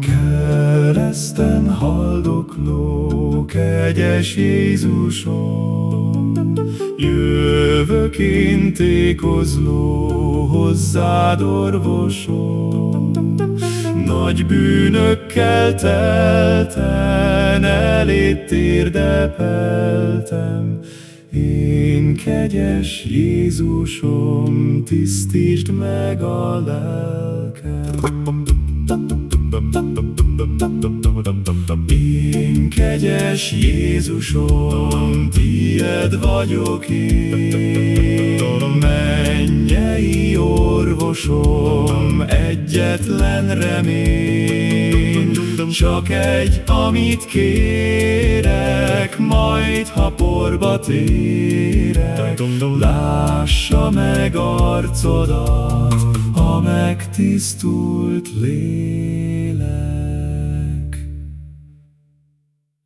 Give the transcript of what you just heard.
Kereszten haldokló, kegyes Jézusom, Jövök én tékozló, hozzád orvosom. Nagy bűnökkel telten, elét térdepeltem, én kegyes Jézusom, tisztítsd meg a lelkem. Én kegyes Jézusom, tied vagyok én, mennyei orvosom, egyetlen remény, csak egy, amit majd ha porba térek, lássa meg arcodat, a megtisztult lény.